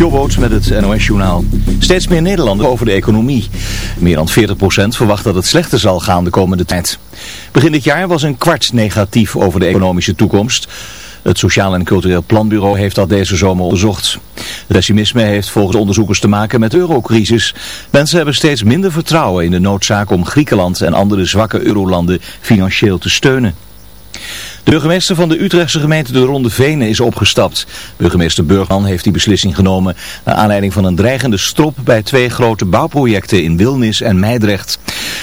Jobboot met het NOS-journaal. Steeds meer Nederlanders over de economie. Meer dan 40% verwacht dat het slechter zal gaan de komende tijd. Begin dit jaar was een kwart negatief over de economische toekomst. Het Sociaal en Cultureel Planbureau heeft dat deze zomer onderzocht. Pessimisme heeft volgens onderzoekers te maken met de eurocrisis. Mensen hebben steeds minder vertrouwen in de noodzaak om Griekenland en andere zwakke eurolanden financieel te steunen. Burgemeester van de Utrechtse gemeente De Ronde Venen is opgestapt. Burgemeester Burgman heeft die beslissing genomen naar aanleiding van een dreigende strop bij twee grote bouwprojecten in Wilnis en Meidrecht.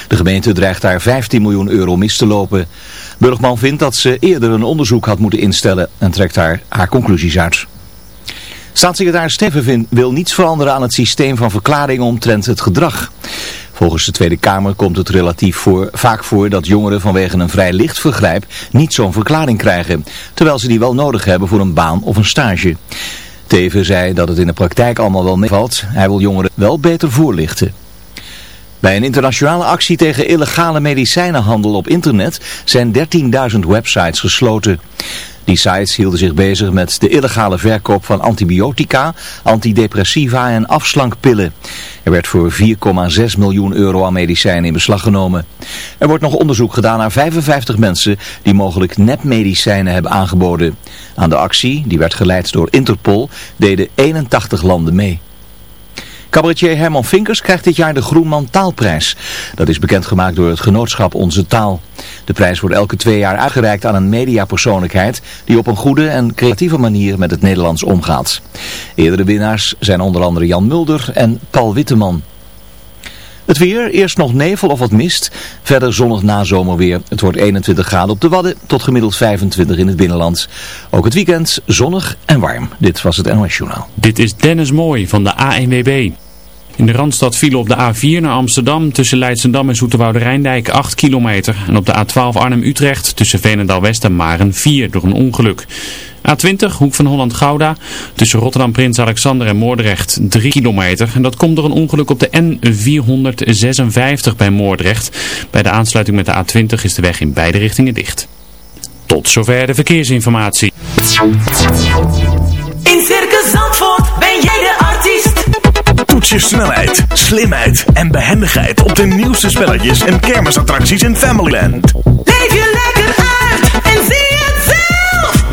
De gemeente dreigt daar 15 miljoen euro mis te lopen. Burgman vindt dat ze eerder een onderzoek had moeten instellen en trekt daar haar conclusies uit. Staatssecretaris Steven wil niets veranderen aan het systeem van verklaringen omtrent het gedrag. Volgens de Tweede Kamer komt het relatief voor, vaak voor dat jongeren vanwege een vrij licht vergrijp niet zo'n verklaring krijgen, terwijl ze die wel nodig hebben voor een baan of een stage. Teven zei dat het in de praktijk allemaal wel meevalt. Hij wil jongeren wel beter voorlichten. Bij een internationale actie tegen illegale medicijnenhandel op internet zijn 13.000 websites gesloten. Die sites hielden zich bezig met de illegale verkoop van antibiotica, antidepressiva en afslankpillen. Er werd voor 4,6 miljoen euro aan medicijnen in beslag genomen. Er wordt nog onderzoek gedaan naar 55 mensen die mogelijk nepmedicijnen hebben aangeboden. Aan de actie, die werd geleid door Interpol, deden 81 landen mee. Cabaretier Herman Vinkers krijgt dit jaar de Groenman Taalprijs. Dat is bekendgemaakt door het genootschap Onze Taal. De prijs wordt elke twee jaar uitgereikt aan een mediapersoonlijkheid die op een goede en creatieve manier met het Nederlands omgaat. Eerdere winnaars zijn onder andere Jan Mulder en Paul Witteman. Het weer, eerst nog nevel of wat mist, verder zonnig nazomerweer. Het wordt 21 graden op de Wadden tot gemiddeld 25 in het binnenland. Ook het weekend zonnig en warm. Dit was het NOS Journaal. Dit is Dennis Mooi van de ANWB. In de Randstad vielen op de A4 naar Amsterdam tussen Leidsendam en Zoeterwoude Rijndijk 8 kilometer. En op de A12 Arnhem-Utrecht tussen Veenendaal-West en Maren 4 door een ongeluk. A20, hoek van Holland-Gouda, tussen Rotterdam-Prins Alexander en Moordrecht 3 kilometer. En dat komt door een ongeluk op de N456 bij Moordrecht. Bij de aansluiting met de A20 is de weg in beide richtingen dicht. Tot zover de verkeersinformatie. In Circus Zandvoort ben jij de artiest. Toets je snelheid, slimheid en behendigheid op de nieuwste spelletjes en kermisattracties in Familyland. Leef je lekker uit en zie zelf.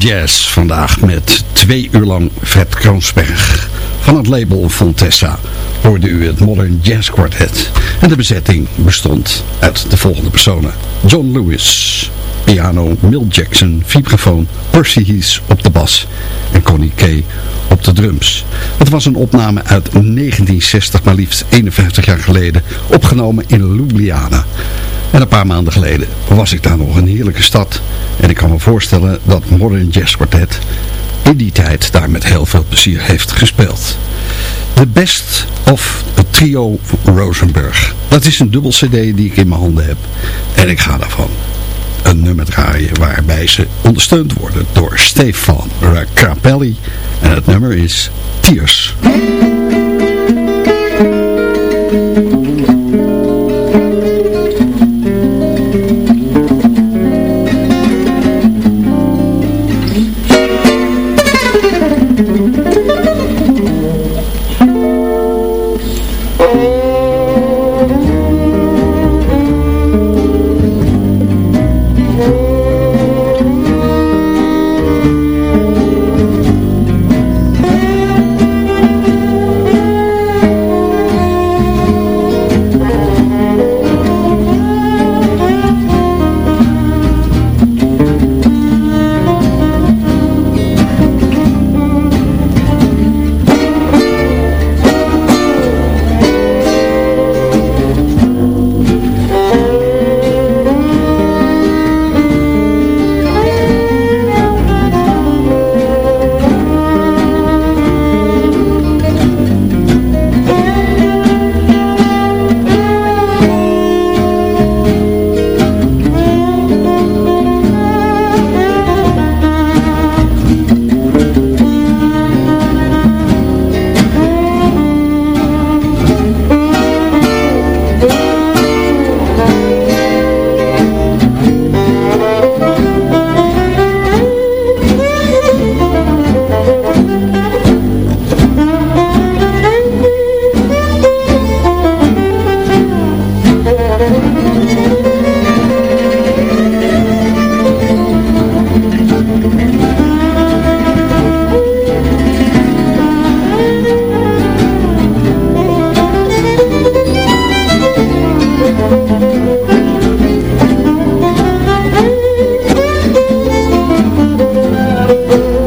Jazz vandaag met twee uur lang Fred Kroonsberg. Van het label Fontessa hoorde u het Modern Jazz Quartet. En de bezetting bestond uit de volgende personen. John Lewis, piano, Mill Jackson, vibrafoon, Percy Heath op de bas en Connie Kay op de drums. Het was een opname uit 1960, maar liefst 51 jaar geleden, opgenomen in Ljubljana. En een paar maanden geleden was ik daar nog een heerlijke stad. En ik kan me voorstellen dat Modern Jazz Quartet in die tijd daar met heel veel plezier heeft gespeeld. The Best of trio Rosenberg. Dat is een dubbel cd die ik in mijn handen heb. En ik ga daarvan een nummer draaien waarbij ze ondersteund worden door Stefan Crapelli. En het nummer is Tears. you.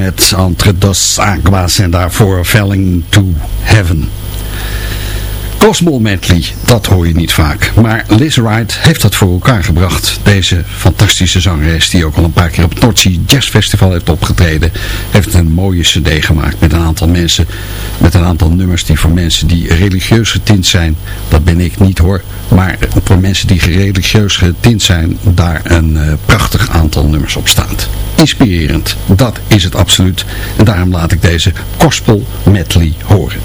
Met Entre dos Aguas en daarvoor Felling to Heaven. Cosmo Medley, dat hoor je niet vaak. Maar Liz Wright heeft dat voor elkaar gebracht. Deze fantastische zangeres die ook al een paar keer op het Jazz Festival heeft opgetreden. Heeft een mooie cd gemaakt met een aantal mensen. Met een aantal nummers die voor mensen die religieus getint zijn. Dat ben ik niet hoor. Maar voor mensen die religieus getint zijn. Daar een uh, prachtig aantal nummers op staat. Inspirerend, dat is het absoluut. En daarom laat ik deze Gospel Medley horen.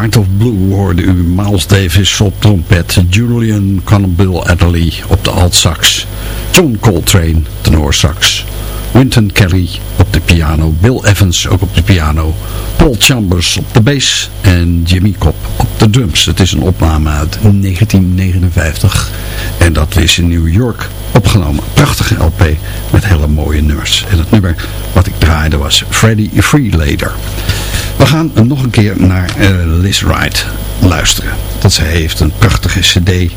Card of Blue hoorde u Miles Davis op trompet, Julian Cannonbill Adderley op de alt-sax, John Coltrane sax, Wynton Kelly op de piano, Bill Evans ook op de piano, Paul Chambers op de bass en Jimmy Cobb op de drums. Het is een opname uit 1959 en dat is in New York opgenomen. Prachtige LP met hele mooie nummers. En het nummer wat ik draaide was Freddie Freelader. We gaan nog een keer naar uh, Liz Wright luisteren. Dat zij heeft een prachtige cd uh,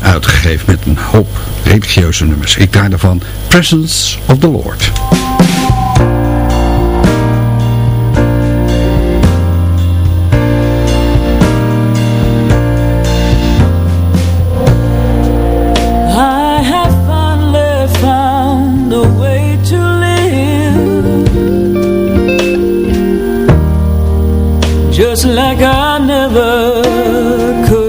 uitgegeven met een hoop religieuze nummers. Ik draai ervan Presence of the Lord. Just like I never could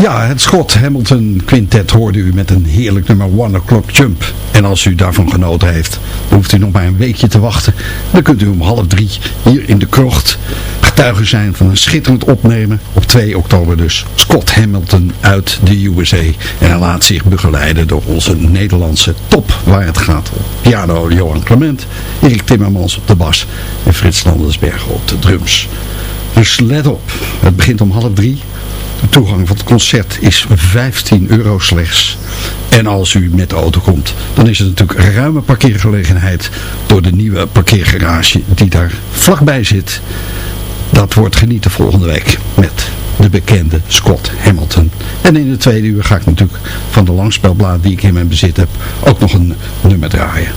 Ja, het Scott Hamilton Quintet hoorde u met een heerlijk nummer One O'Clock Jump. En als u daarvan genoten heeft, hoeft u nog maar een weekje te wachten. Dan kunt u om half drie hier in de krocht getuige zijn van een schitterend opnemen. Op 2 oktober dus. Scott Hamilton uit de USA. En hij laat zich begeleiden door onze Nederlandse top waar het gaat om. Piano Johan Clement, Erik Timmermans op de bas en Frits Landersbergen op de drums. Dus let op, het begint om half drie. De toegang van het concert is 15 euro slechts. En als u met de auto komt, dan is het natuurlijk ruime parkeergelegenheid door de nieuwe parkeergarage die daar vlakbij zit. Dat wordt genieten volgende week met de bekende Scott Hamilton. En in de tweede uur ga ik natuurlijk van de langspelblaad die ik in mijn bezit heb ook nog een nummer draaien.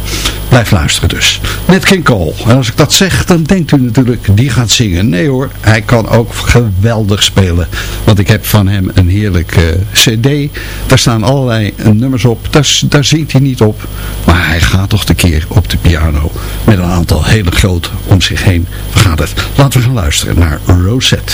Blijf luisteren dus. Met King Cole. En als ik dat zeg, dan denkt u natuurlijk, die gaat zingen. Nee hoor, hij kan ook geweldig spelen. Want ik heb van hem een heerlijk eh, cd. Daar staan allerlei eh, nummers op. Daar, daar zingt hij niet op. Maar hij gaat toch de keer op de piano. Met een aantal hele grote om zich heen gaat het. Laten we gaan luisteren naar Rosette.